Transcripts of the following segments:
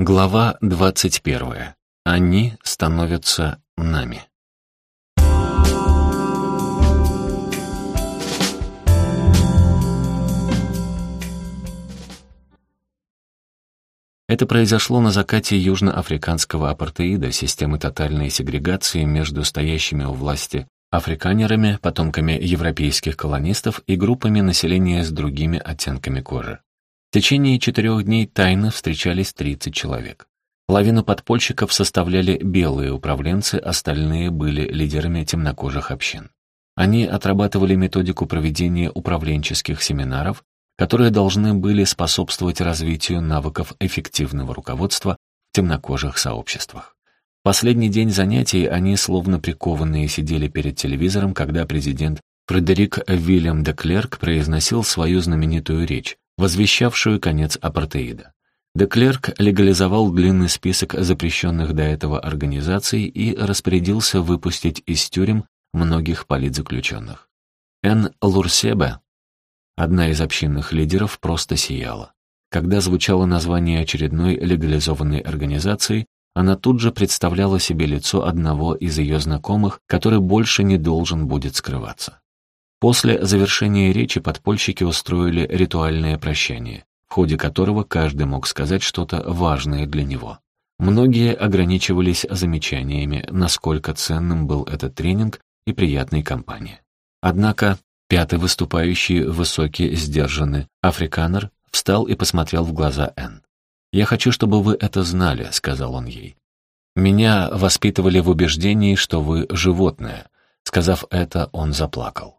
Глава 21. Они становятся нами. Это произошло на закате южноафриканского апартеида, системы тотальной сегрегации между стоящими у власти африканерами, потомками европейских колонистов и группами населения с другими оттенками кожи. В течение четырех дней тайно встречались 30 человек. Половину подпольщиков составляли белые управленцы, остальные были лидерами темнокожих общин. Они отрабатывали методику проведения управленческих семинаров, которые должны были способствовать развитию навыков эффективного руководства в темнокожих сообществах. Последний день занятий они, словно прикованные, сидели перед телевизором, когда президент Фредерик Вильям де Клерк произносил свою знаменитую речь, возвещавшую конец апартеида. Деклерк легализовал длинный список запрещенных до этого организаций и распорядился выпустить из тюрем многих политзаключенных. Эн Лурсеба, одна из общинных лидеров, просто сияла. Когда звучало название очередной легализованной организации, она тут же представляла себе лицо одного из ее знакомых, который больше не должен будет скрываться. После завершения речи подпольщики устроили ритуальное прощание, в ходе которого каждый мог сказать что-то важное для него. Многие ограничивались замечаниями, насколько ценным был этот тренинг и приятной компания. Однако пятый выступающий, высокий, сдержанный, африканер, встал и посмотрел в глаза Энн. «Я хочу, чтобы вы это знали», — сказал он ей. «Меня воспитывали в убеждении, что вы животное». Сказав это, он заплакал.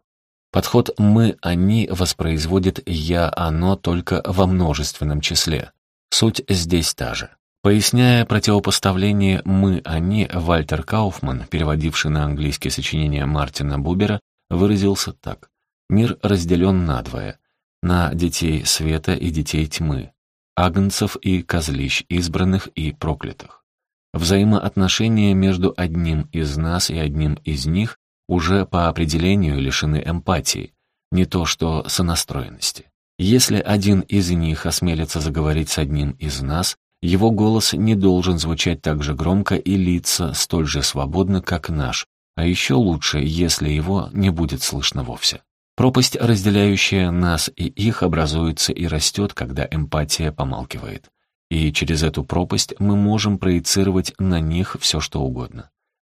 Подход «мы-они» воспроизводит «я-оно» только во множественном числе. Суть здесь та же. Поясняя противопоставление «мы-они», Вальтер Кауфман, переводивший на английский сочинение Мартина Бубера, выразился так. «Мир разделен надвое. На детей света и детей тьмы, агнцев и козлищ, избранных и проклятых. Взаимоотношения между одним из нас и одним из них уже по определению лишены эмпатии, не то что сонастроенности. Если один из них осмелится заговорить с одним из нас, его голос не должен звучать так же громко и литься столь же свободно, как наш, а еще лучше, если его не будет слышно вовсе. Пропасть, разделяющая нас и их, образуется и растет, когда эмпатия помалкивает. И через эту пропасть мы можем проецировать на них все, что угодно.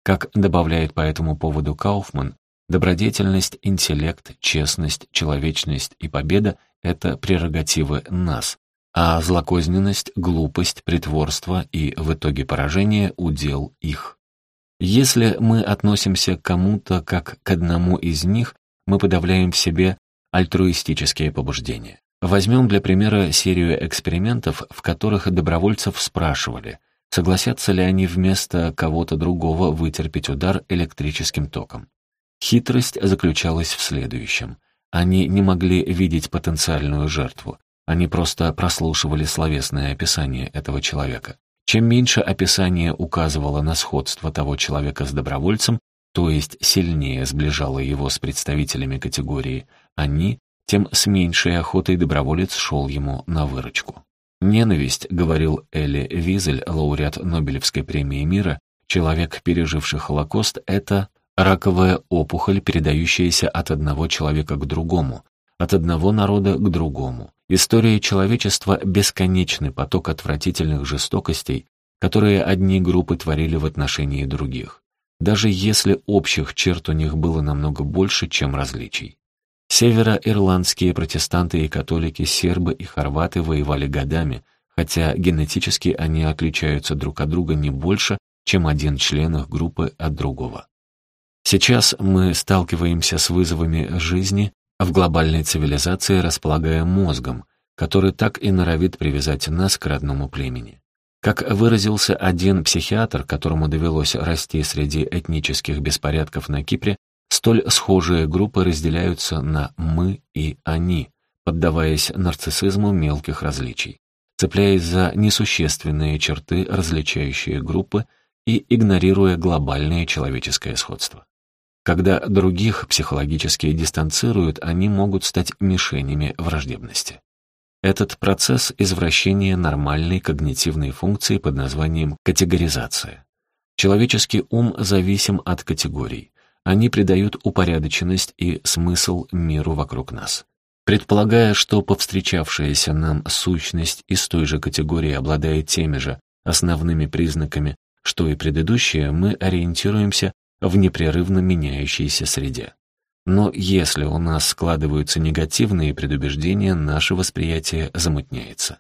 Как добавляет по этому поводу Кауфман, добродетельность, интеллект, честность, человечность и победа — это прерогативы нас, а злокозненность, глупость, притворство и в итоге поражение — удел их. Если мы относимся к кому-то как к одному из них, мы подавляем в себе альтруистические побуждения. Возьмем для примера серию экспериментов, в которых добровольцев спрашивали, Согласятся ли они вместо кого-то другого вытерпеть удар электрическим током? Хитрость заключалась в следующем. Они не могли видеть потенциальную жертву. Они просто прослушивали словесное описание этого человека. Чем меньше описание указывало на сходство того человека с добровольцем, то есть сильнее сближало его с представителями категории «они», тем с меньшей охотой доброволец шел ему на выручку. «Ненависть», — говорил Элли Визель, лауреат Нобелевской премии мира, человек, переживший Холокост, это раковая опухоль, передающаяся от одного человека к другому, от одного народа к другому. История человечества — бесконечный поток отвратительных жестокостей, которые одни группы творили в отношении других, даже если общих черт у них было намного больше, чем различий. Североирландские протестанты и католики, сербы и хорваты воевали годами, хотя генетически они отличаются друг от друга не больше, чем один член их группы от другого. Сейчас мы сталкиваемся с вызовами жизни в глобальной цивилизации, располагая мозгом, который так и норовит привязать нас к родному племени. Как выразился один психиатр, которому довелось расти среди этнических беспорядков на Кипре, Столь схожие группы разделяются на «мы» и «они», поддаваясь нарциссизму мелких различий, цепляясь за несущественные черты, различающие группы, и игнорируя глобальное человеческое сходство. Когда других психологически дистанцируют, они могут стать мишенями враждебности. Этот процесс извращения нормальной когнитивной функции под названием категоризация. Человеческий ум зависим от категорий. Они придают упорядоченность и смысл миру вокруг нас. Предполагая, что повстречавшаяся нам сущность из той же категории обладает теми же основными признаками, что и предыдущая, мы ориентируемся в непрерывно меняющейся среде. Но если у нас складываются негативные предубеждения, наше восприятие замутняется.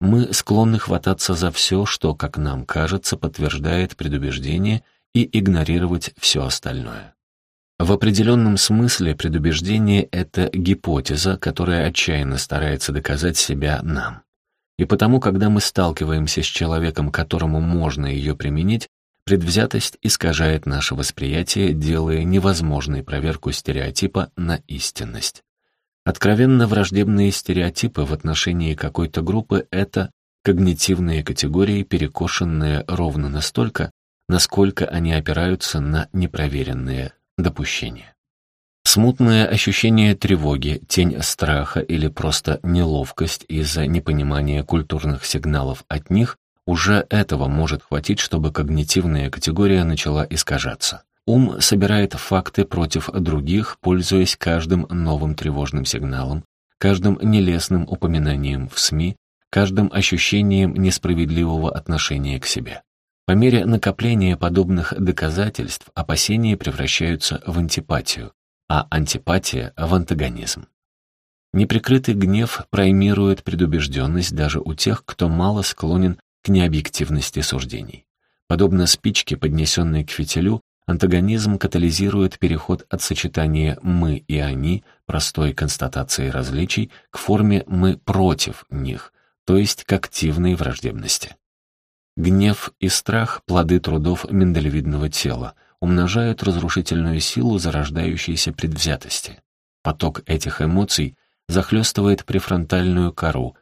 Мы склонны хвататься за все, что, как нам кажется, подтверждает предубеждение, и игнорировать все остальное. В определенном смысле предубеждение — это гипотеза, которая отчаянно старается доказать себя нам. И потому, когда мы сталкиваемся с человеком, которому можно ее применить, Предвзятость искажает наше восприятие, делая невозможной проверку стереотипа на истинность. Откровенно враждебные стереотипы в отношении какой-то группы — это когнитивные категории, перекошенные ровно настолько, насколько они опираются на непроверенные допущения. Смутное ощущение тревоги, тень страха или просто неловкость из-за непонимания культурных сигналов от них уже этого может хватить, чтобы когнитивная категория начала искажаться. Ум собирает факты против других, пользуясь каждым новым тревожным сигналом, каждым нелестным упоминанием в СМИ, каждым ощущением несправедливого отношения к себе. По мере накопления подобных доказательств опасения превращаются в антипатию, а антипатия — в антагонизм. Неприкрытый гнев праймирует предубежденность даже у тех, кто мало склонен к необъективности суждений. Подобно спичке, поднесенной к фитилю, антагонизм катализирует переход от сочетания «мы» и «они», простой констатации различий, к форме «мы против них», то есть к активной враждебности. Гнев и страх — плоды трудов миндалевидного тела, умножают разрушительную силу зарождающейся предвзятости. Поток этих эмоций захлестывает префронтальную кору,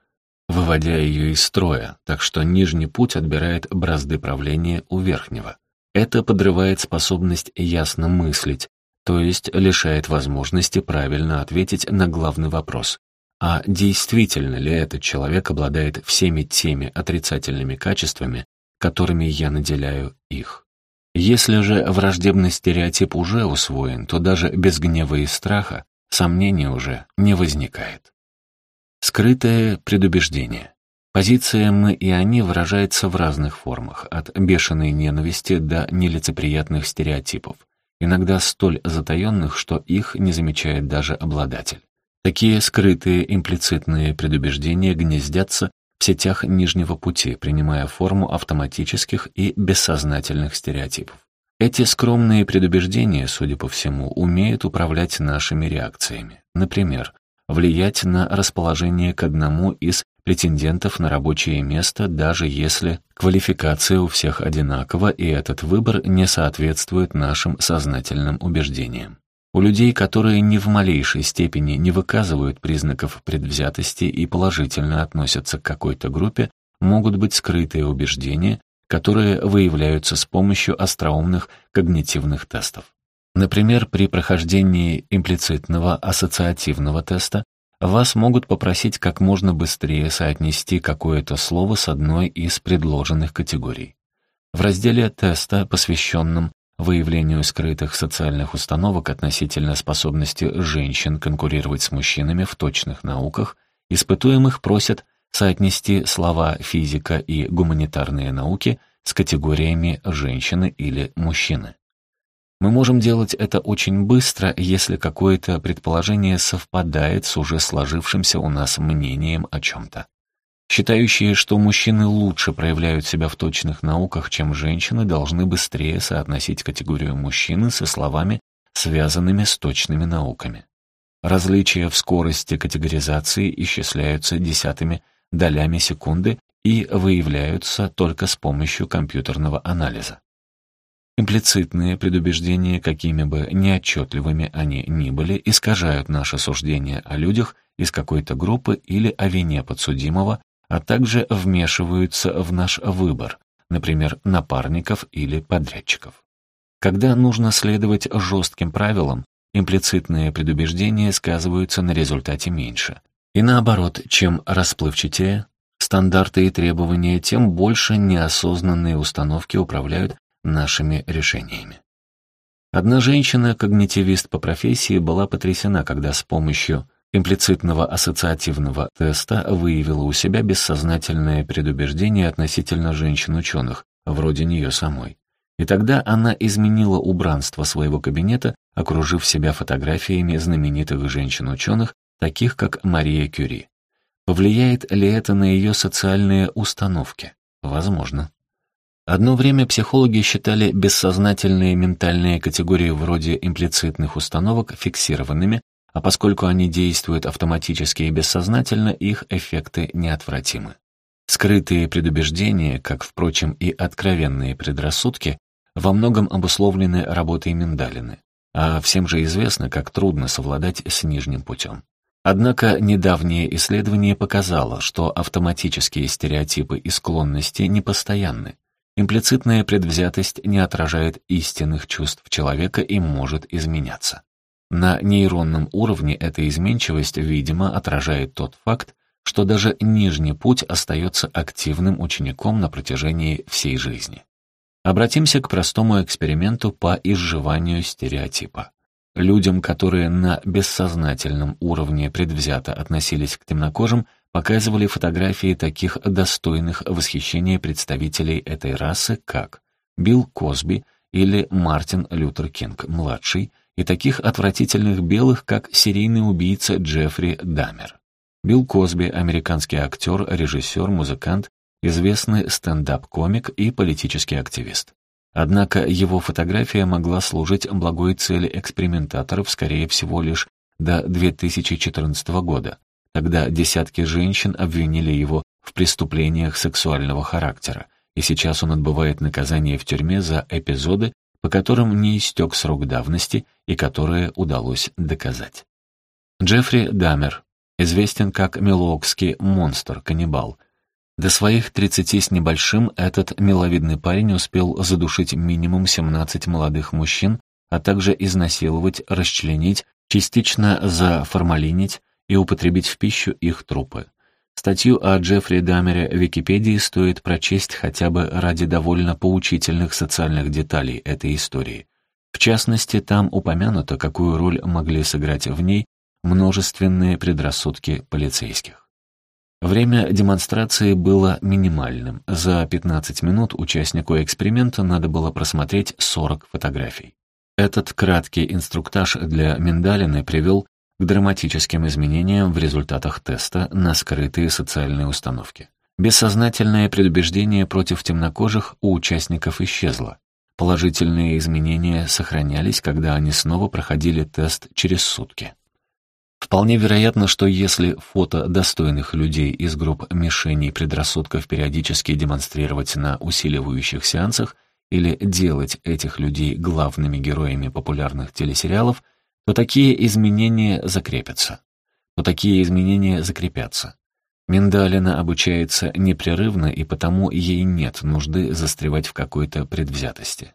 выводя ее из строя, так что нижний путь отбирает бразды правления у верхнего. Это подрывает способность ясно мыслить, то есть лишает возможности правильно ответить на главный вопрос. А действительно ли этот человек обладает всеми теми отрицательными качествами, которыми я наделяю их? Если же враждебный стереотип уже усвоен, то даже без гнева и страха сомнения уже не возникает. Скрытое предубеждение. Позиция «мы» и «они» выражается в разных формах, от бешеной ненависти до нелицеприятных стереотипов, иногда столь затаенных, что их не замечает даже обладатель. Такие скрытые имплицитные предубеждения гнездятся в сетях нижнего пути, принимая форму автоматических и бессознательных стереотипов. Эти скромные предубеждения, судя по всему, умеют управлять нашими реакциями. Например, влиять на расположение к одному из претендентов на рабочее место, даже если квалификация у всех одинакова и этот выбор не соответствует нашим сознательным убеждениям. У людей, которые ни в малейшей степени не выказывают признаков предвзятости и положительно относятся к какой-то группе, могут быть скрытые убеждения, которые выявляются с помощью остроумных когнитивных тестов. Например, при прохождении имплицитного ассоциативного теста вас могут попросить как можно быстрее соотнести какое-то слово с одной из предложенных категорий. В разделе теста, посвященном выявлению скрытых социальных установок относительно способности женщин конкурировать с мужчинами в точных науках, испытуемых просят соотнести слова физика и гуманитарные науки с категориями женщины или мужчины. Мы можем делать это очень быстро, если какое-то предположение совпадает с уже сложившимся у нас мнением о чем-то. Считающие, что мужчины лучше проявляют себя в точных науках, чем женщины, должны быстрее соотносить категорию мужчины со словами, связанными с точными науками. Различия в скорости категоризации исчисляются десятыми долями секунды и выявляются только с помощью компьютерного анализа. Имплицитные предубеждения, какими бы неотчетливыми они ни были, искажают наше суждение о людях из какой-то группы или о вине подсудимого, а также вмешиваются в наш выбор, например, напарников или подрядчиков. Когда нужно следовать жестким правилам, имплицитные предубеждения сказываются на результате меньше. И наоборот, чем расплывчатее стандарты и требования, тем больше неосознанные установки управляют нашими решениями. Одна женщина-когнитивист по профессии была потрясена, когда с помощью имплицитного ассоциативного теста выявила у себя бессознательное предубеждение относительно женщин-ученых, вроде нее самой. И тогда она изменила убранство своего кабинета, окружив себя фотографиями знаменитых женщин-ученых, таких как Мария Кюри. Повлияет ли это на ее социальные установки? Возможно. Одно время психологи считали бессознательные ментальные категории вроде имплицитных установок фиксированными, а поскольку они действуют автоматически и бессознательно, их эффекты неотвратимы. Скрытые предубеждения, как, впрочем, и откровенные предрассудки, во многом обусловлены работой миндалины, а всем же известно, как трудно совладать с нижним путем. Однако недавнее исследование показало, что автоматические стереотипы и склонности непостоянны. Имплицитная предвзятость не отражает истинных чувств человека и может изменяться. На нейронном уровне эта изменчивость, видимо, отражает тот факт, что даже нижний путь остается активным учеником на протяжении всей жизни. Обратимся к простому эксперименту по изживанию стереотипа. Людям, которые на бессознательном уровне предвзято относились к темнокожим, показывали фотографии таких достойных восхищения представителей этой расы, как Билл Косби или Мартин Лютер Кинг-младший, и таких отвратительных белых, как серийный убийца Джеффри Дамер. Билл Косби — американский актер, режиссер, музыкант, известный стендап-комик и политический активист. Однако его фотография могла служить благой цели экспериментаторов, скорее всего, лишь до 2014 года. Тогда десятки женщин обвинили его в преступлениях сексуального характера, и сейчас он отбывает наказание в тюрьме за эпизоды, по которым не истек срок давности и которые удалось доказать. Джеффри Дамер известен как Милуокский монстр-каннибал, до своих 30 с небольшим этот миловидный парень успел задушить минимум 17 молодых мужчин, а также изнасиловать, расчленить, частично заформалинить и употребить в пищу их трупы. Статью о Джеффри Дамере в Википедии стоит прочесть хотя бы ради довольно поучительных социальных деталей этой истории. В частности, там упомянуто, какую роль могли сыграть в ней множественные предрассудки полицейских. Время демонстрации было минимальным. За 15 минут участнику эксперимента надо было просмотреть 40 фотографий. Этот краткий инструктаж для Миндалины привел к драматическим изменениям в результатах теста на скрытые социальные установки. Бессознательное предубеждение против темнокожих у участников исчезло. Положительные изменения сохранялись, когда они снова проходили тест через сутки. Вполне вероятно, что если фото достойных людей из групп мишеней предрассудков периодически демонстрировать на усиливающих сеансах или делать этих людей главными героями популярных телесериалов, то такие изменения закрепятся. То такие изменения закрепятся. Миндалина обучается непрерывно, и потому ей нет нужды застревать в какой-то предвзятости.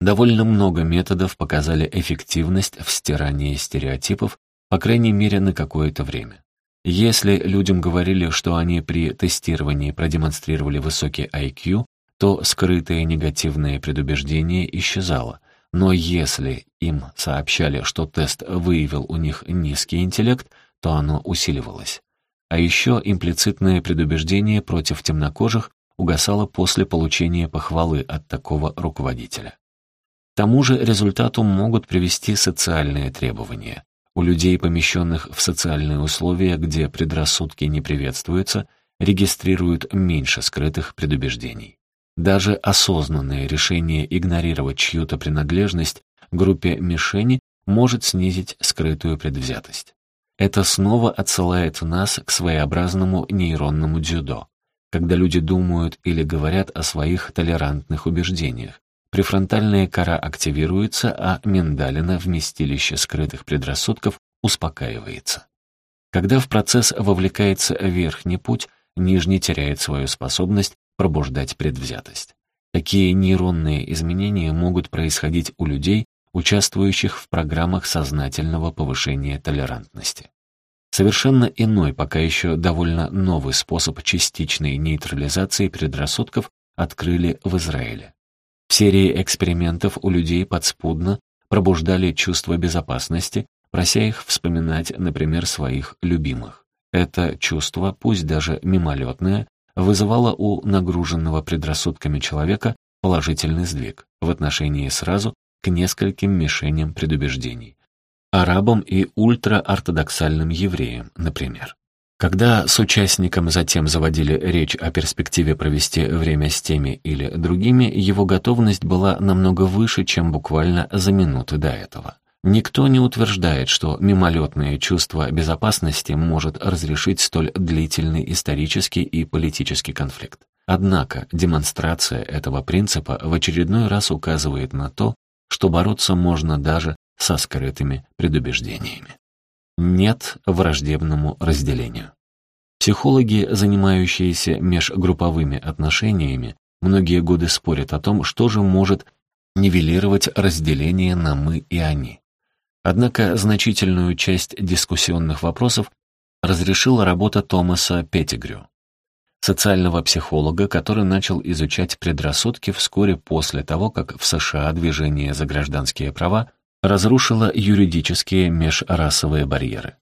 Довольно много методов показали эффективность в стирании стереотипов по крайней мере, на какое-то время. Если людям говорили, что они при тестировании продемонстрировали высокий IQ, то скрытое негативное предубеждение исчезало. Но если им сообщали, что тест выявил у них низкий интеллект, то оно усиливалось. А еще имплицитное предубеждение против темнокожих угасало после получения похвалы от такого руководителя. К тому же результату могут привести социальные требования. У людей, помещенных в социальные условия, где предрассудки не приветствуются, регистрируют меньше скрытых предубеждений. Даже осознанное решение игнорировать чью-то принадлежность группе мишени может снизить скрытую предвзятость. Это снова отсылает нас к своеобразному нейронному дзюдо, когда люди думают или говорят о своих толерантных убеждениях, Префронтальная кора активируется, а миндалина, вместилище скрытых предрассудков, успокаивается. Когда в процесс вовлекается верхний путь, нижний теряет свою способность пробуждать предвзятость. Такие нейронные изменения могут происходить у людей, участвующих в программах сознательного повышения толерантности. Совершенно иной, пока еще довольно новый способ частичной нейтрализации предрассудков открыли в Израиле. В серии экспериментов у людей подспудно пробуждали чувство безопасности, прося их вспоминать, например, своих любимых. Это чувство, пусть даже мимолетное, вызывало у нагруженного предрассудками человека положительный сдвиг в отношении сразу к нескольким мишеням предубеждений. Арабам и ультраортодоксальным евреям, например. Когда с участником затем заводили речь о перспективе провести время с теми или другими, его готовность была намного выше, чем буквально за минуты до этого. Никто не утверждает, что мимолетное чувство безопасности может разрешить столь длительный исторический и политический конфликт. Однако демонстрация этого принципа в очередной раз указывает на то, что бороться можно даже со скрытыми предубеждениями. Нет враждебному разделению. Психологи, занимающиеся межгрупповыми отношениями, многие годы спорят о том, что же может нивелировать разделение на «мы» и «они». Однако значительную часть дискуссионных вопросов разрешила работа Томаса Петтигрю, социального психолога, который начал изучать предрассудки вскоре после того, как в США движение за гражданские права разрушило юридические межрасовые барьеры.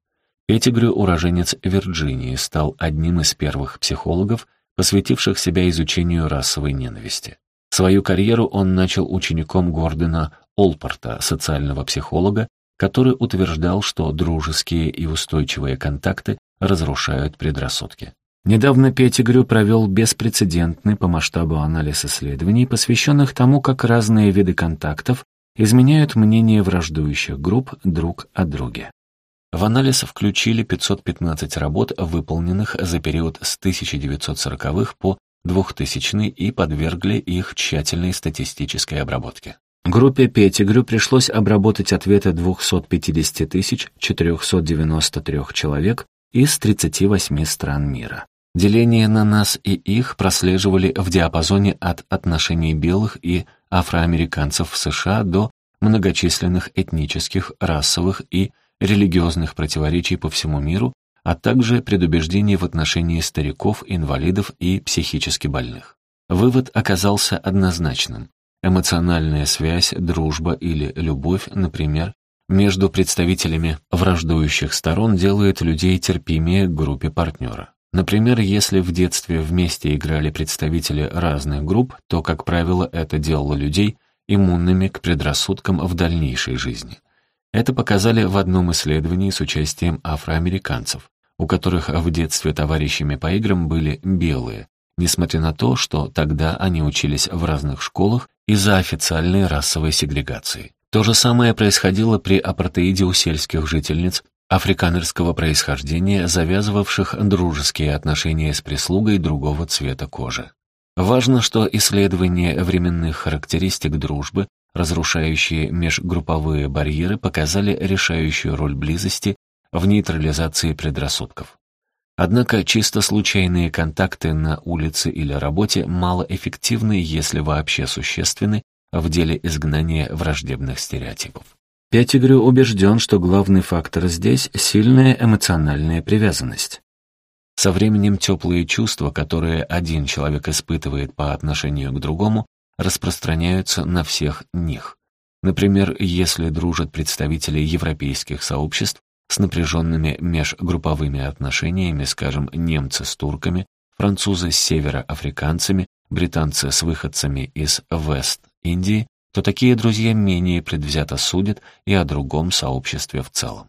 Петтигрю, уроженец Вирджинии, стал одним из первых психологов, посвятивших себя изучению расовой ненависти. Свою карьеру он начал учеником Гордона Олпорта, социального психолога, который утверждал, что дружеские и устойчивые контакты разрушают предрассудки. Недавно Петтигрю провел беспрецедентный по масштабу анализ исследований, посвященных тому, как разные виды контактов изменяют мнение враждующих групп друг о друге. В анализ включили 515 работ, выполненных за период с 1940-х по 2000 и подвергли их тщательной статистической обработке. Группе Петтигрю пришлось обработать ответы 250 493 человек из 38 стран мира. Деление на нас и их прослеживали в диапазоне от отношений белых и афроамериканцев в США до многочисленных этнических, расовых и религиозных противоречий по всему миру, а также предубеждений в отношении стариков, инвалидов и психически больных. Вывод оказался однозначным. Эмоциональная связь, дружба или любовь, например, между представителями враждующих сторон делает людей терпимее к группе партнера. Например, если в детстве вместе играли представители разных групп, то, как правило, это делало людей иммунными к предрассудкам в дальнейшей жизни. Это показали в одном исследовании с участием афроамериканцев, у которых в детстве товарищами по играм были белые, несмотря на то, что тогда они учились в разных школах из-за официальной расовой сегрегации. То же самое происходило при апартеиде у сельских жительниц африканерского происхождения, завязывавших дружеские отношения с прислугой другого цвета кожи. Важно, что исследования временных характеристик дружбы, разрушающие межгрупповые барьеры, показали решающую роль близости в нейтрализации предрассудков. Однако чисто случайные контакты на улице или работе малоэффективны, если вообще существенны, в деле изгнания враждебных стереотипов. Пятигрю убежден, что главный фактор здесь — сильная эмоциональная привязанность. Со временем теплые чувства, которые один человек испытывает по отношению к другому, распространяются на всех них. Например, если дружат представители европейских сообществ, с напряженными межгрупповыми отношениями, скажем, немцы с турками, французы с североафриканцами, британцы с выходцами из Вест-Индии, то такие друзья менее предвзято судят и о другом сообществе в целом.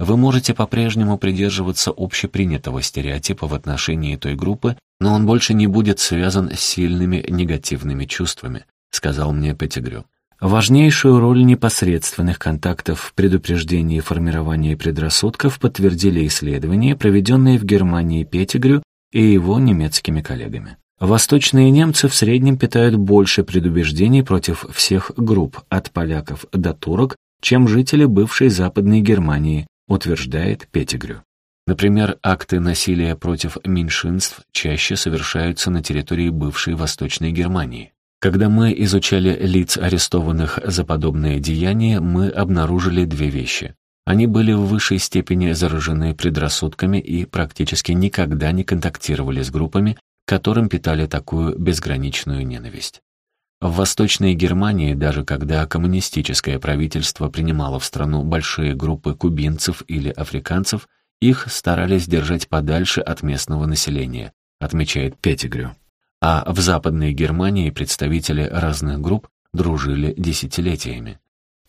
Вы можете по-прежнему придерживаться общепринятого стереотипа в отношении той группы, но он больше не будет связан с сильными негативными чувствами, сказал мне Петтигрю. Важнейшую роль непосредственных контактов в предупреждении формирования предрассудков подтвердили исследования, проведенные в Германии Петтигрю и его немецкими коллегами. Восточные немцы в среднем питают больше предубеждений против всех групп, от поляков до турок, чем жители бывшей Западной Германии, утверждает Петтигрю. Например, акты насилия против меньшинств чаще совершаются на территории бывшей Восточной Германии. Когда мы изучали лиц арестованных за подобные деяния, мы обнаружили две вещи. Они были в высшей степени заражены предрассудками и практически никогда не контактировали с группами, которым питали такую безграничную ненависть. В Восточной Германии, даже когда коммунистическое правительство принимало в страну большие группы кубинцев или африканцев, их старались держать подальше от местного населения, отмечает Петтигрю. А в Западной Германии представители разных групп дружили десятилетиями.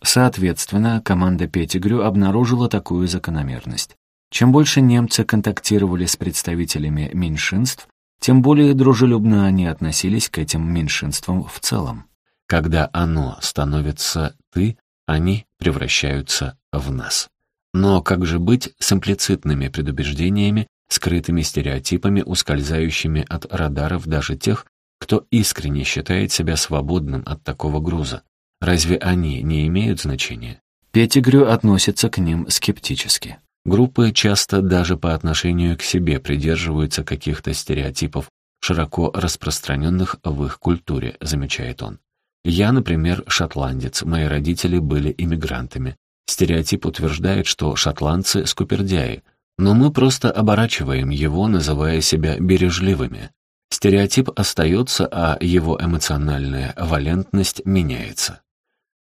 Соответственно, команда Петтигрю обнаружила такую закономерность. Чем больше немцы контактировали с представителями меньшинств, тем более дружелюбно они относились к этим меньшинствам в целом. Когда оно становится «ты», они превращаются в нас. Но как же быть с имплицитными предубеждениями, скрытыми стереотипами, ускользающими от радаров даже тех, кто искренне считает себя свободным от такого груза? Разве они не имеют значения? Петтигрю относится к ним скептически. Группы часто даже по отношению к себе придерживаются каких-то стереотипов, широко распространенных в их культуре, замечает он. Я, например, шотландец, мои родители были иммигрантами. Стереотип утверждает, что шотландцы — скупердяи, но мы просто оборачиваем его, называя себя бережливыми. Стереотип остается, а его эмоциональная валентность меняется.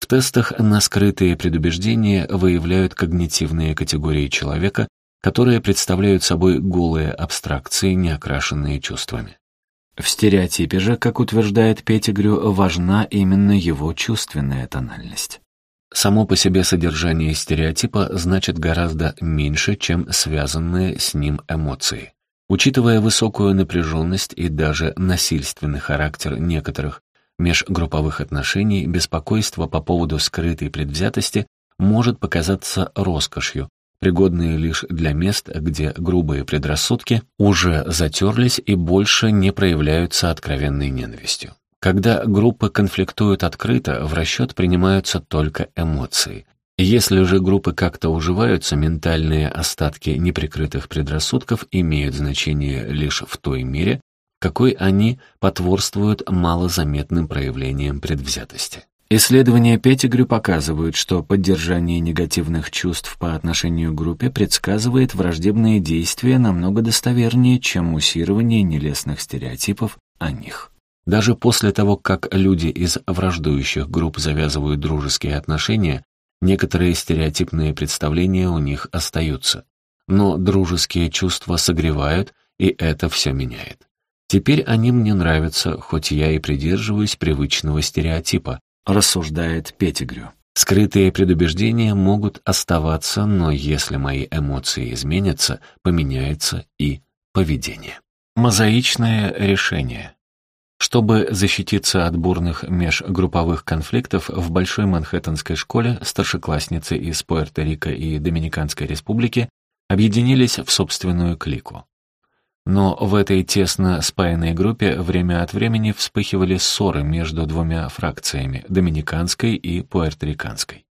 В тестах на скрытые предубеждения выявляют когнитивные категории человека, которые представляют собой голые абстракции, не окрашенные чувствами. В стереотипе же, как утверждает Петтигрю, важна именно его чувственная тональность. Само по себе содержание стереотипа значит гораздо меньше, чем связанные с ним эмоции. Учитывая высокую напряженность и даже насильственный характер некоторых межгрупповых отношений, беспокойство по поводу скрытой предвзятости может показаться роскошью, пригодной лишь для мест, где грубые предрассудки уже затерлись и больше не проявляются откровенной ненавистью. Когда группы конфликтуют открыто, в расчет принимаются только эмоции. Если же группы как-то уживаются, ментальные остатки неприкрытых предрассудков имеют значение лишь в той мере, какой они потворствуют малозаметным проявлениям предвзятости. Исследования Петтигрю показывают, что поддержание негативных чувств по отношению к группе предсказывает враждебные действия намного достовернее, чем муссирование нелестных стереотипов о них. Даже после того, как люди из враждующих групп завязывают дружеские отношения, некоторые стереотипные представления у них остаются. Но дружеские чувства согревают, и это все меняет. Теперь они мне нравятся, хоть я и придерживаюсь привычного стереотипа, рассуждает Петтигрю. Скрытые предубеждения могут оставаться, но если мои эмоции изменятся, поменяется и поведение. Мозаичное решение. Чтобы защититься от бурных межгрупповых конфликтов, в Большой Манхэттенской школе старшеклассницы из Пуэрто-Рико и Доминиканской республики объединились в собственную клику. Но в этой тесно спаянной группе время от времени вспыхивали ссоры между двумя фракциями — доминиканской и пуэрториканской.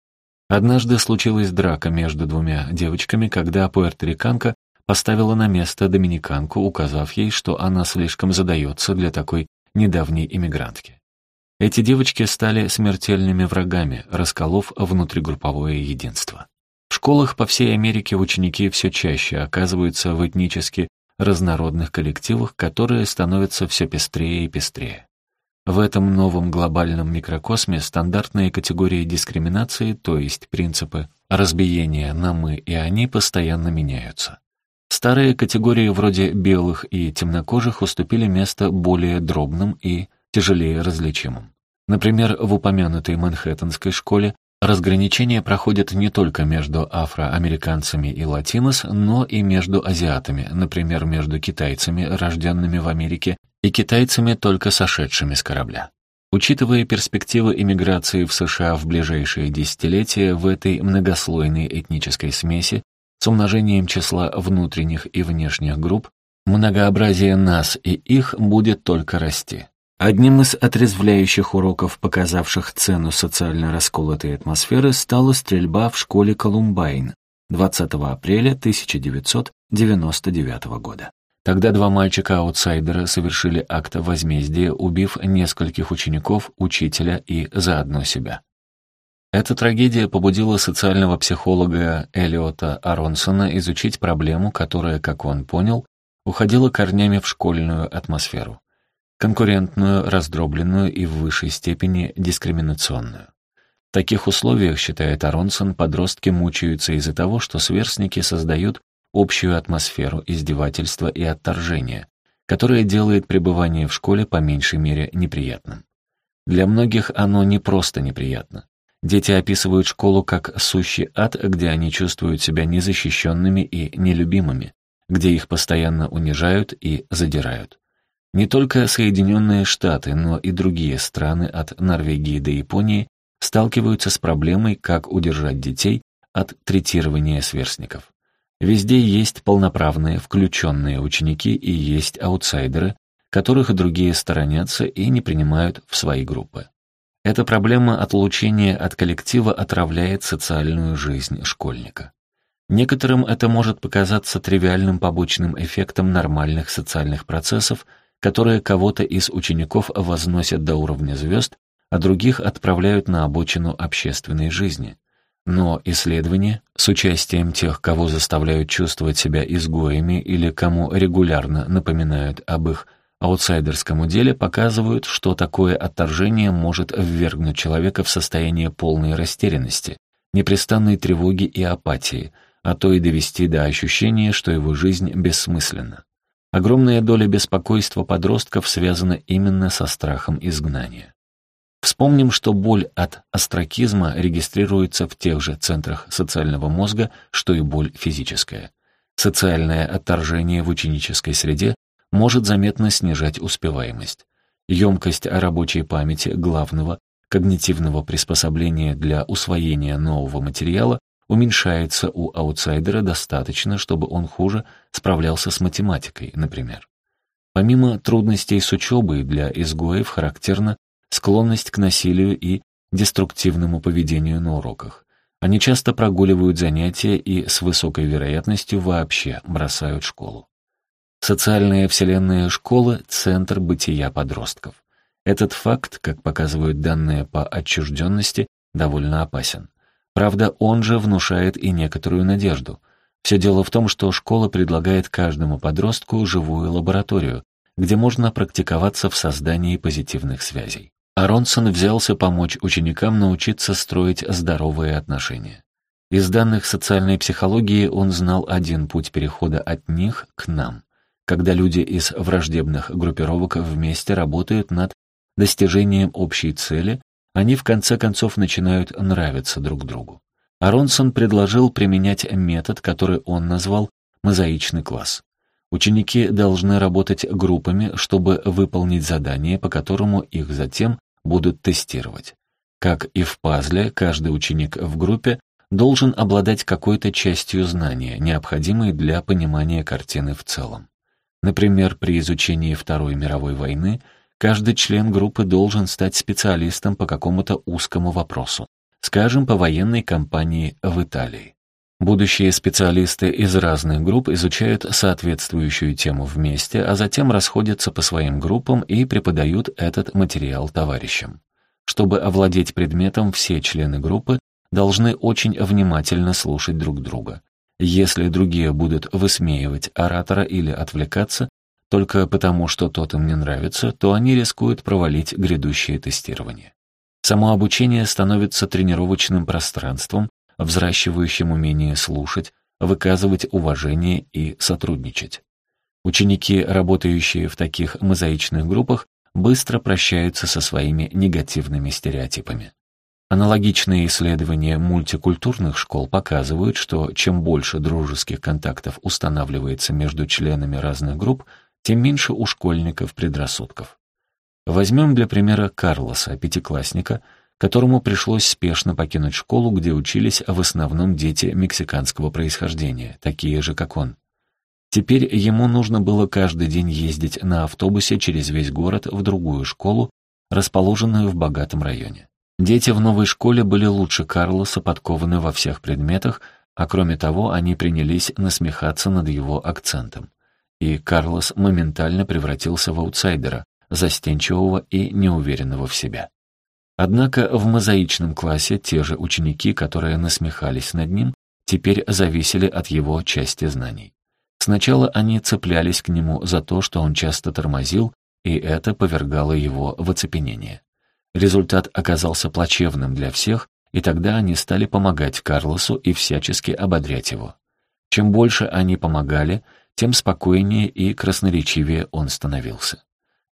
Однажды случилась драка между двумя девочками, когда пуэрториканка поставила на место доминиканку, указав ей, что она слишком задается для такой недавней иммигрантки. Эти девочки стали смертельными врагами, расколов внутригрупповое единство. В школах по всей Америке ученики все чаще оказываются в этнически разнородных коллективах, которые становятся все пестрее и пестрее. В этом новом глобальном микрокосме стандартные категории дискриминации, то есть принципы разбиения на «мы» и «они» постоянно меняются. Старые категории вроде белых и темнокожих уступили место более дробным и тяжелее различимым. Например, в упомянутой Манхэттенской школе разграничение проходит не только между афроамериканцами и латинос, но и между азиатами, например, между китайцами, рожденными в Америке, и китайцами, только сошедшими с корабля. Учитывая перспективы иммиграции в США в ближайшие десятилетия, в этой многослойной этнической смеси с умножением числа внутренних и внешних групп, многообразие нас и их будет только расти. Одним из отрезвляющих уроков, показавших цену социально расколотой атмосферы, стала стрельба в школе Колумбайн 20 апреля 1999 года. Тогда два мальчика-аутсайдера совершили акт возмездия, убив нескольких учеников, учителя и заодно себя. Эта трагедия побудила социального психолога Элиота Аронсона изучить проблему, которая, как он понял, уходила корнями в школьную атмосферу. Конкурентную, раздробленную и в высшей степени дискриминационную. В таких условиях, считает Аронсон, подростки мучаются из-за того, что сверстники создают общую атмосферу издевательства и отторжения, которая делает пребывание в школе по меньшей мере неприятным. Для многих оно не просто неприятно. Дети описывают школу как сущий ад, где они чувствуют себя незащищенными и нелюбимыми, где их постоянно унижают и задирают. Не только Соединенные Штаты, но и другие страны от Норвегии до Японии сталкиваются с проблемой, как удержать детей от третирования сверстников. Везде есть полноправные, включенные ученики и есть аутсайдеры, которых другие сторонятся и не принимают в свои группы. Эта проблема отлучения от коллектива отравляет социальную жизнь школьника. Некоторым это может показаться тривиальным побочным эффектом нормальных социальных процессов, которые кого-то из учеников возносят до уровня звезд, а других отправляют на обочину общественной жизни. Но исследования с участием тех, кого заставляют чувствовать себя изгоями или кому регулярно напоминают об их аутсайдерском деле показывают, что такое отторжение может ввергнуть человека в состояние полной растерянности, непрестанной тревоги и апатии, а то и довести до ощущения, что его жизнь бессмысленна. Огромная доля беспокойства подростков связана именно со страхом изгнания. Вспомним, что боль от астракизма регистрируется в тех же центрах социального мозга, что и боль физическая. Социальное отторжение в ученической среде может заметно снижать успеваемость. Емкость рабочей памяти главного когнитивного приспособления для усвоения нового материала уменьшается у аутсайдера достаточно, чтобы он хуже справлялся с математикой, например. Помимо трудностей с учебой, для изгоев характерна склонность к насилию и деструктивному поведению на уроках. Они часто прогуливают занятия и с высокой вероятностью вообще бросают школу. Социальная вселенная школы — центр бытия подростков. Этот факт, как показывают данные по отчужденности, довольно опасен. Правда, он же внушает и некоторую надежду. Все дело в том, что школа предлагает каждому подростку живую лабораторию, где можно практиковаться в создании позитивных связей. Аронсон взялся помочь ученикам научиться строить здоровые отношения. Из данных социальной психологии он знал один путь перехода от них к нам когда люди из враждебных группировок вместе работают над достижением общей цели, они в конце концов начинают нравиться друг другу. Аронсон предложил применять метод, который он назвал «мозаичный класс». Ученики должны работать группами, чтобы выполнить задание, по которому их затем будут тестировать. Как и в пазле, каждый ученик в группе должен обладать какой-то частью знания, необходимой для понимания картины в целом. Например, при изучении Второй мировой войны каждый член группы должен стать специалистом по какому-то узкому вопросу, скажем, по военной кампании в Италии. Будущие специалисты из разных групп изучают соответствующую тему вместе, а затем расходятся по своим группам и преподают этот материал товарищам. Чтобы овладеть предметом, все члены группы должны очень внимательно слушать друг друга. Если другие будут высмеивать оратора или отвлекаться только потому, что тот им не нравится, то они рискуют провалить грядущее тестирование. Само обучение становится тренировочным пространством, взращивающим умение слушать, выказывать уважение и сотрудничать. Ученики, работающие в таких мозаичных группах, быстро прощаются со своими негативными стереотипами. Аналогичные исследования мультикультурных школ показывают, что чем больше дружеских контактов устанавливается между членами разных групп, тем меньше у школьников предрассудков. Возьмем для примера Карлоса, пятиклассника, которому пришлось спешно покинуть школу, где учились в основном дети мексиканского происхождения, такие же, как он. Теперь ему нужно было каждый день ездить на автобусе через весь город в другую школу, расположенную в богатом районе. Дети в новой школе были лучше Карлоса, подкованы во всех предметах, а кроме того, они принялись насмехаться над его акцентом. И Карлос моментально превратился в аутсайдера, застенчивого и неуверенного в себя. Однако в мозаичном классе те же ученики, которые насмехались над ним, теперь зависели от его части знаний. Сначала они цеплялись к нему за то, что он часто тормозил, и это повергало его в оцепенение. Результат оказался плачевным для всех, и тогда они стали помогать Карлосу и всячески ободрять его. Чем больше они помогали, тем спокойнее и красноречивее он становился.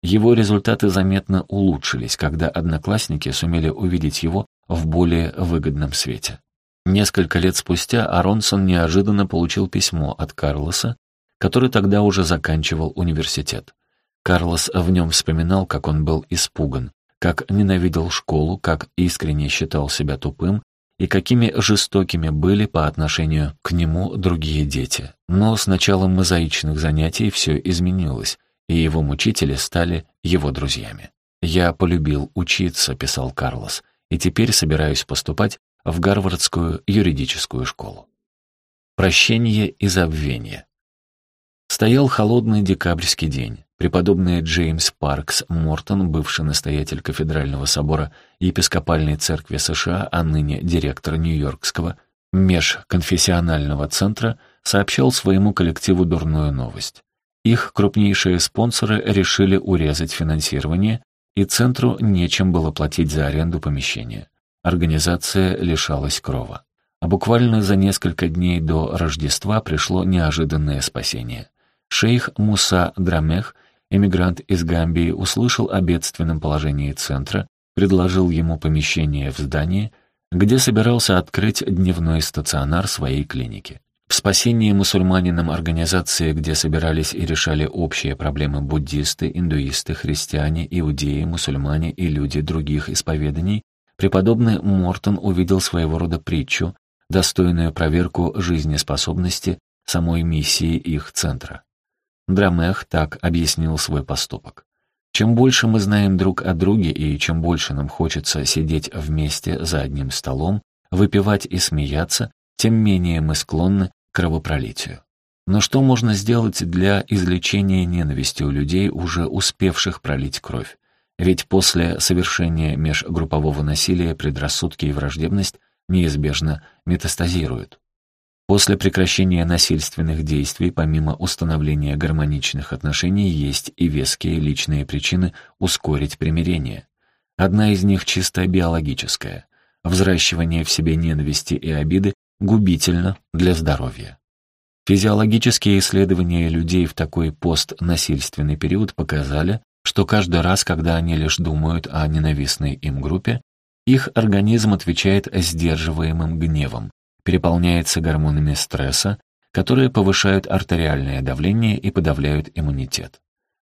Его результаты заметно улучшились, когда одноклассники сумели увидеть его в более выгодном свете. Несколько лет спустя Аронсон неожиданно получил письмо от Карлоса, который тогда уже заканчивал университет. Карлос в нем вспоминал, как он был испуган, как ненавидел школу, как искренне считал себя тупым и какими жестокими были по отношению к нему другие дети. Но с началом мозаичных занятий все изменилось, и его мучители стали его друзьями. «Я полюбил учиться», — писал Карлос, «и теперь собираюсь поступать в Гарвардскую юридическую школу. Прощение и забвение. Стоял холодный декабрьский день. Преподобный Джеймс Паркс Мортон, бывший настоятель кафедрального собора епископальной церкви США, а ныне директор Нью-Йоркского межконфессионального центра, сообщал своему коллективу дурную новость. Их крупнейшие спонсоры решили урезать финансирование, и центру нечем было платить за аренду помещения организация лишалась крова. А буквально за несколько дней до Рождества пришло неожиданное спасение. Шейх Муса Драмех, эмигрант из Гамбии, услышал о бедственном положении центра, предложил ему помещение в здании, где собирался открыть дневной стационар своей клиники. В спасении мусульманинам организации, где собирались и решали общие проблемы буддисты, индуисты, христиане, иудеи, мусульмане и люди других исповеданий, преподобный Мортон увидел своего рода притчу, достойную проверку жизнеспособности самой миссии их центра. Драмех так объяснил свой поступок. Чем больше мы знаем друг о друге и чем больше нам хочется сидеть вместе за одним столом, выпивать и смеяться, тем менее мы склонны к кровопролитию. Но что можно сделать для излечения ненависти у людей, уже успевших пролить кровь? Ведь после совершения межгруппового насилия предрассудки и враждебность неизбежно метастазируют. После прекращения насильственных действий, помимо установления гармоничных отношений, есть и веские личные причины ускорить примирение. Одна из них чисто биологическая. Взращивание в себе ненависти и обиды губительно для здоровья. Физиологические исследования людей в такой постнасильственный период показали, что каждый раз, когда они лишь думают о ненавистной им группе, их организм отвечает сдерживаемым гневом, переполняется гормонами стресса, которые повышают артериальное давление и подавляют иммунитет.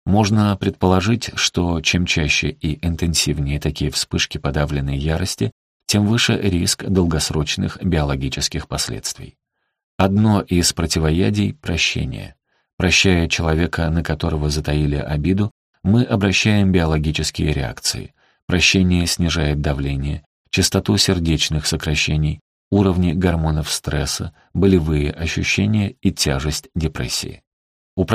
Можно предположить, что чем чаще и интенсивнее такие вспышки подавленной ярости, тем выше риск долгосрочных биологических последствий. Одно из противоядий — прощение. Прощая человека, на которого затаили обиду, мы обращаем биологические реакции. Прощение снижает давление, частоту сердечных сокращений, уровни гормонов стресса, болевые ощущения и тяжесть депрессии. У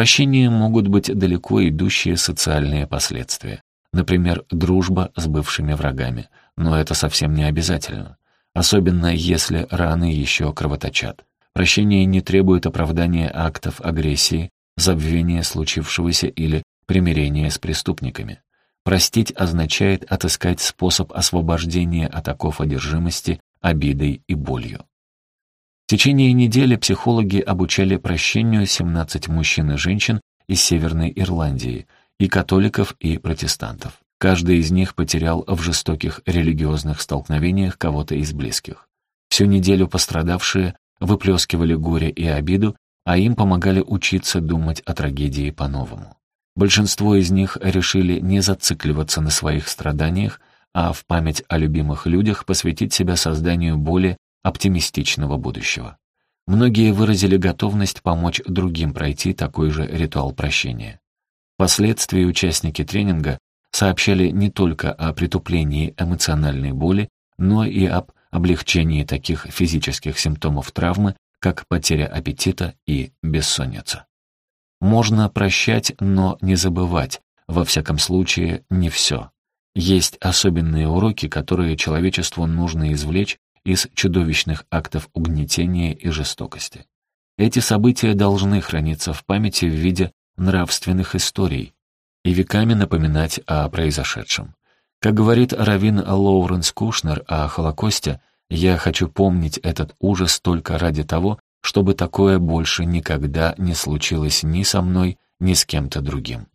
могут быть далеко идущие социальные последствия. Например, дружба с бывшими врагами, но это совсем не обязательно. Особенно если раны еще кровоточат. Прощение не требует оправдания актов агрессии, забвения случившегося или примирение с преступниками. Простить означает отыскать способ освобождения от оков одержимости, обидой и болью. В течение недели психологи обучали прощению 17 мужчин и женщин из Северной Ирландии, и католиков, и протестантов. Каждый из них потерял в жестоких религиозных столкновениях кого-то из близких. Всю неделю пострадавшие выплескивали горе и обиду, а им помогали учиться думать о трагедии по-новому. Большинство из них решили не зацикливаться на своих страданиях, а в память о любимых людях посвятить себя созданию более оптимистичного будущего. Многие выразили готовность помочь другим пройти такой же ритуал прощения. Впоследствии участники тренинга сообщали не только о притуплении эмоциональной боли, но и об облегчении таких физических симптомов травмы, как потеря аппетита и бессонница. Можно прощать, но не забывать, во всяком случае, не все. Есть особенные уроки, которые человечеству нужно извлечь из чудовищных актов угнетения и жестокости. Эти события должны храниться в памяти в виде нравственных историй и веками напоминать о произошедшем. Как говорит Равин Лоуренс Кушнер о Холокосте, «Я хочу помнить этот ужас только ради того, чтобы такое больше никогда не случилось ни со мной, ни с кем-то другим».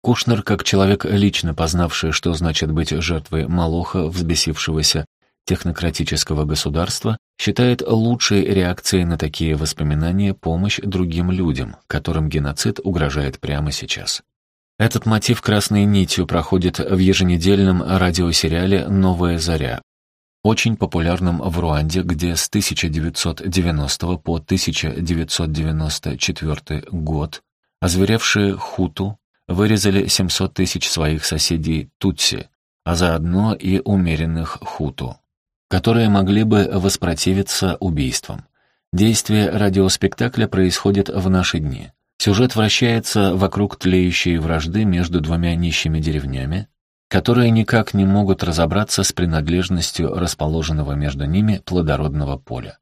Кушнер, как человек, лично познавший, что значит быть жертвой Малоха, взбесившегося технократического государства, считает лучшей реакцией на такие воспоминания помощь другим людям, которым геноцид угрожает прямо сейчас. Этот мотив красной нитью проходит в еженедельном радиосериале «Новая заря», очень популярном в Руанде, где с 1990 по 1994 год озверевшие хуту вырезали 700 тысяч своих соседей Тутси, а заодно и умеренных хуту, которые могли бы воспротивиться убийствам. Действие радиоспектакля происходит в наши дни. Сюжет вращается вокруг тлеющей вражды между двумя нищими деревнями, которые никак не могут разобраться с принадлежностью расположенного между ними плодородного поля.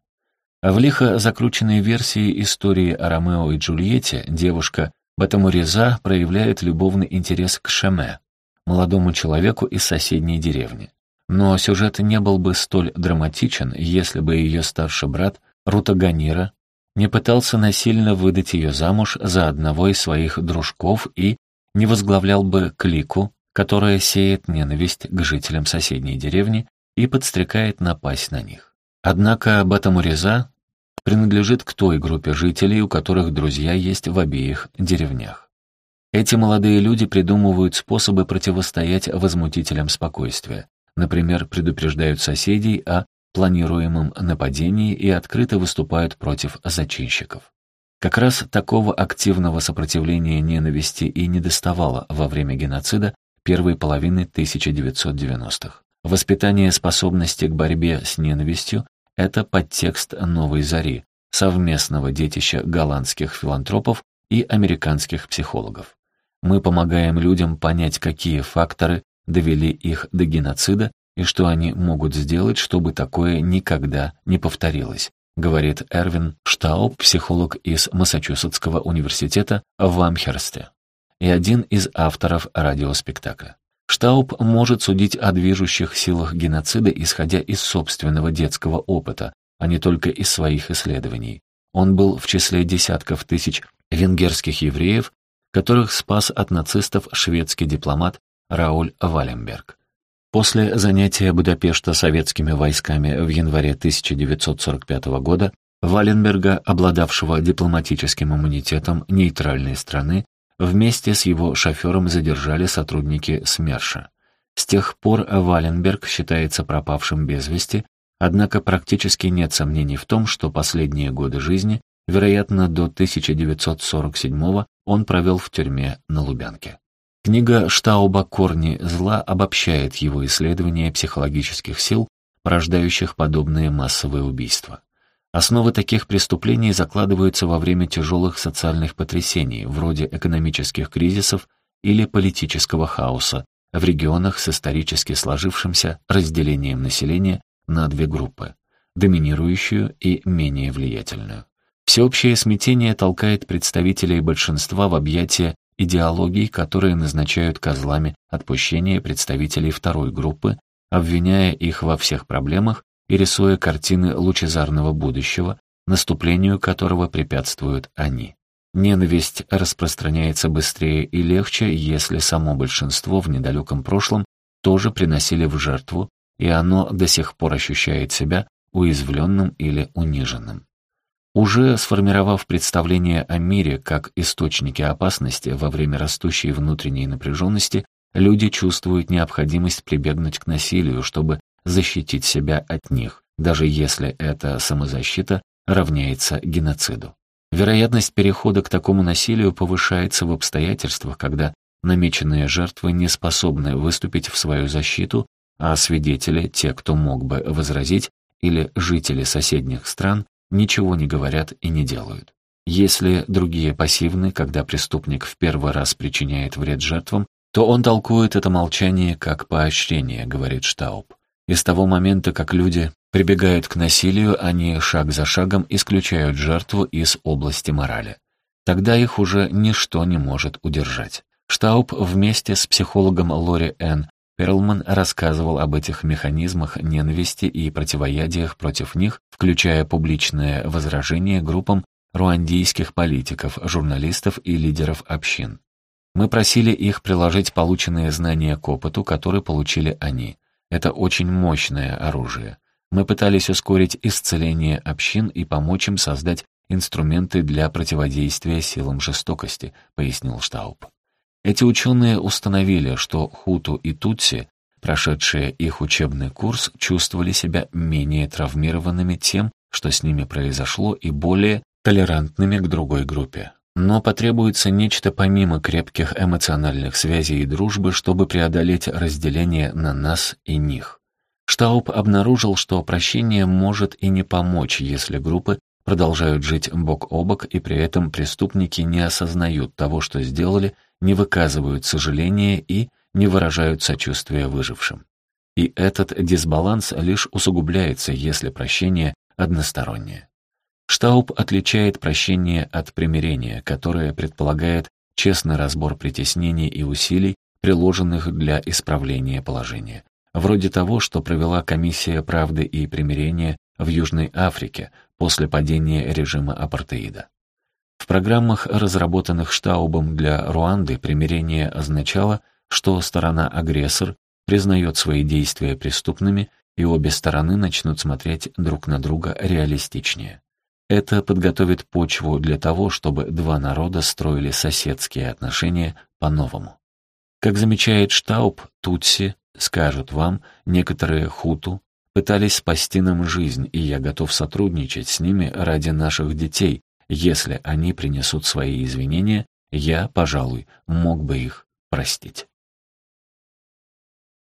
В лихо закрученной версии истории о Ромео и Джульетте девушка Батамуриза проявляет любовный интерес к Шеме, молодому человеку из соседней деревни. Но сюжет не был бы столь драматичен, если бы ее старший брат Рутаганира не пытался насильно выдать ее замуж за одного из своих дружков и не возглавлял бы клику, которая сеет ненависть к жителям соседней деревни и подстрекает напасть на них. Однако Батамуриза принадлежит к той группе жителей, у которых друзья есть в обеих деревнях. Эти молодые люди придумывают способы противостоять возмутителям спокойствия. Например, предупреждают соседей о планируемом нападении и открыто выступают против зачинщиков. Как раз такого активного сопротивления ненависти и не доставало во время геноцида первой половины 1990-х. Воспитание способности к борьбе с ненавистью — это подтекст «Новой зари», совместного детища голландских филантропов и американских психологов. Мы помогаем людям понять, какие факторы довели их до геноцида и что они могут сделать, чтобы такое никогда не повторилось, говорит Эрвин Штауб, психолог из Массачусетского университета в Амхерсте и один из авторов радиоспектакля. Штауб может судить о движущих силах геноцида, исходя из собственного детского опыта, а не только из своих исследований. Он был в числе десятков тысяч венгерских евреев, которых спас от нацистов шведский дипломат Рауль Валенберг. После занятия Будапешта советскими войсками в январе 1945 года Валенберга, обладавшего дипломатическим иммунитетом нейтральной страны, вместе с его шофером задержали сотрудники СМЕРШа. С тех пор Валенберг считается пропавшим без вести, однако практически нет сомнений в том, что последние годы жизни, вероятно, до 1947 он провел в тюрьме на Лубянке. Книга Штауба «Корни зла» обобщает его исследования психологических сил, порождающих подобные массовые убийства. Основы таких преступлений закладываются во время тяжелых социальных потрясений, вроде экономических кризисов или политического хаоса, в регионах с исторически сложившимся разделением населения на две группы – доминирующую и менее влиятельную. Всеобщее смятение толкает представителей большинства в объятия идеологий, которые назначают козлами отпущения представителей второй группы, обвиняя их во всех проблемах и рисуя картины лучезарного будущего, наступлению которого препятствуют они. Ненависть распространяется быстрее и легче, если само большинство в недалеком прошлом тоже приносили в жертву, и оно до сих пор ощущает себя уязвленным или униженным. Уже сформировав представление о мире как источнике опасности во время растущей внутренней напряженности, люди чувствуют необходимость прибегнуть к насилию, чтобы защитить себя от них, даже если эта самозащита равняется геноциду. Вероятность перехода к такому насилию повышается в обстоятельствах, когда намеченные жертвы не способны выступить в свою защиту, а свидетели, те, кто мог бы возразить, или жители соседних стран, ничего не говорят и не делают. Если другие пассивны, когда преступник в первый раз причиняет вред жертвам, то он толкует это молчание как поощрение, говорит Штауб. И с того момента, как люди прибегают к насилию, они шаг за шагом исключают жертву из области морали. Тогда их уже ничто не может удержать. Штауб вместе с психологом Лори Н. Перлман рассказывал об этих механизмах ненависти и противоядиях против них, включая публичное возражение группам руандийских политиков, журналистов и лидеров общин. Мы просили их приложить полученные знания к опыту, который получили они. Это очень мощное оружие. Мы пытались ускорить исцеление общин и помочь им создать инструменты для противодействия силам жестокости, пояснил Штауб. Эти ученые установили, что хуту и тутси, прошедшие их учебный курс, чувствовали себя менее травмированными тем, что с ними произошло, и более толерантными к другой группе. Но потребуется нечто помимо крепких эмоциональных связей и дружбы, чтобы преодолеть разделение на нас и них. Штауб обнаружил, что прощение может и не помочь, если группы продолжают жить бок о бок, и при этом преступники не осознают того, что сделали, не выказывают сожаления и не выражают сочувствия выжившим. И этот дисбаланс лишь усугубляется, если прощение одностороннее. Штауб отличает прощение от примирения, которое предполагает честный разбор притеснений и усилий, приложенных для исправления положения. Вроде того, что провела Комиссия правды и примирения в Южной Африке после падения режима апартеида. В программах, разработанных Штаубом для Руанды, примирение означало, что сторона-агрессор признает свои действия преступными, и обе стороны начнут смотреть друг на друга реалистичнее. Это подготовит почву для того, чтобы два народа строили соседские отношения по-новому. Как замечает Штауб, тутси скажут вам, некоторые хуту пытались спасти нам жизнь, и я готов сотрудничать с ними ради наших детей, если они принесут свои извинения, я, пожалуй, мог бы их простить.